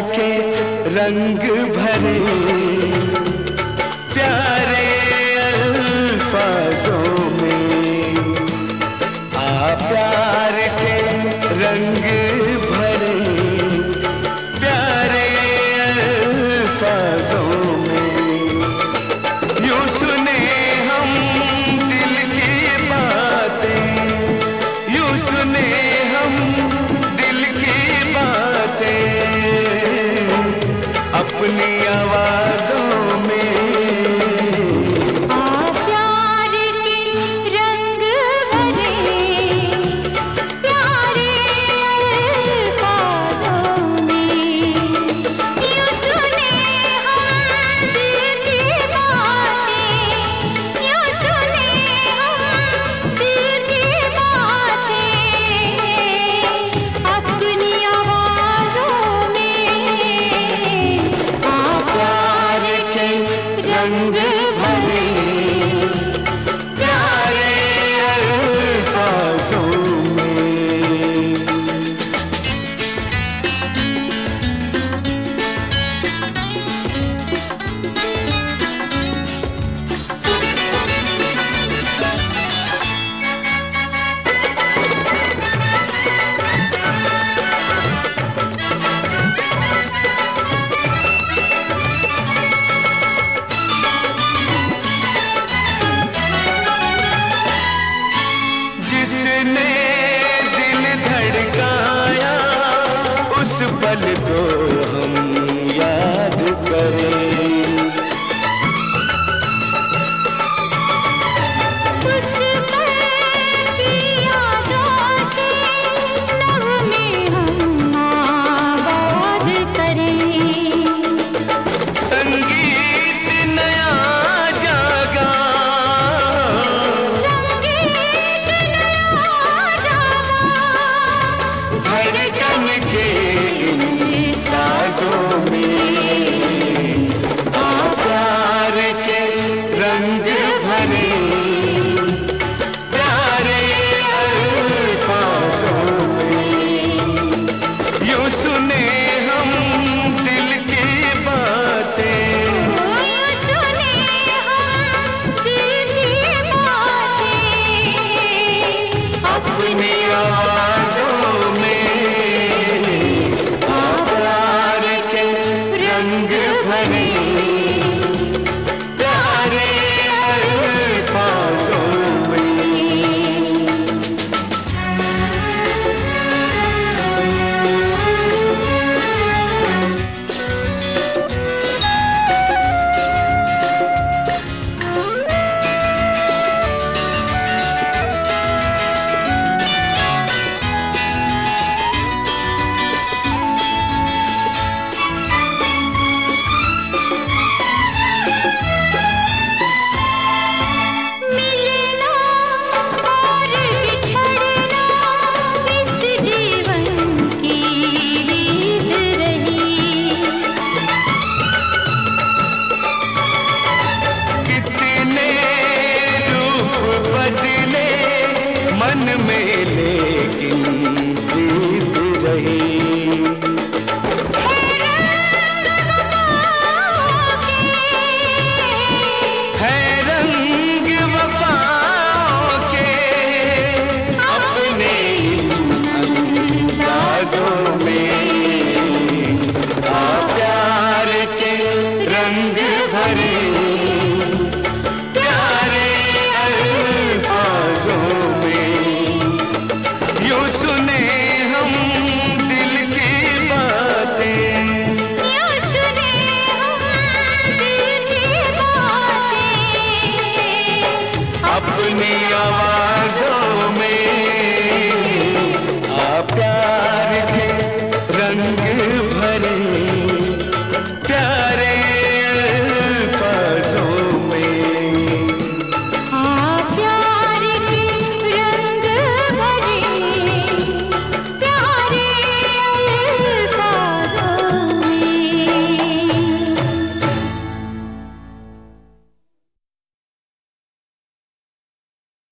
के रंग भरे। அங்கு ने दिल धड़काया उस पल को। प्यार के रंग भरे रंग भरे प्यारे अल्फाजों में सुने हम दिल की बातें। सुने हम दिल की बातें। अपनी आवाज़